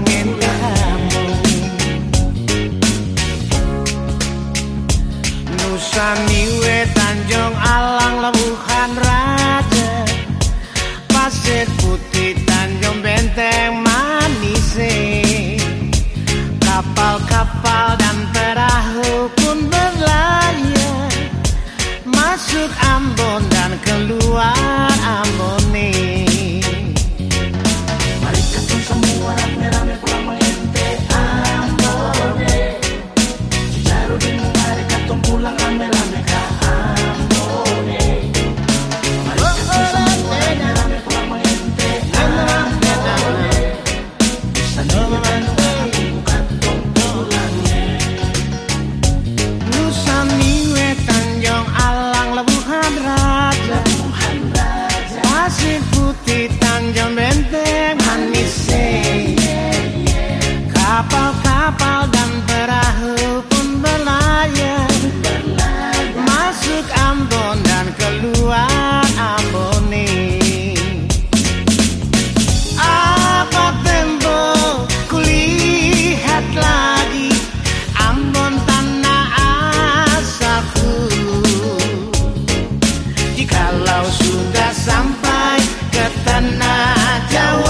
bohongin kamu. Nusa Niwe Tanjung Alang Labuhan Raja. Pasir Putih Tanjung Benteng Manise Kapal-kapal dan perahu pun berlayar. Masuk Ambon dan keluar Ambon Mari kita semua rame-rame. Jikalau sudah sampai ke tanah Jawa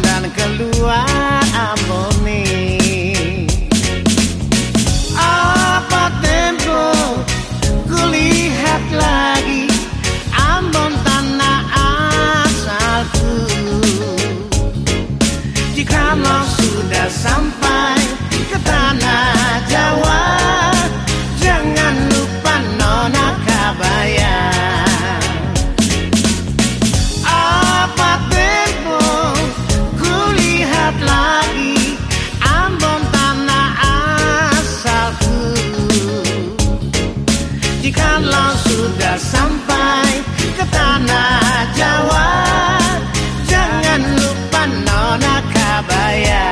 dan keluar amoni Apa tempo kulihat lagi Ambon tanah asalku? Jika mau sudah sampai Jikalau sudah sampai ke tanah Jawa Jangan lupa nona kabayan.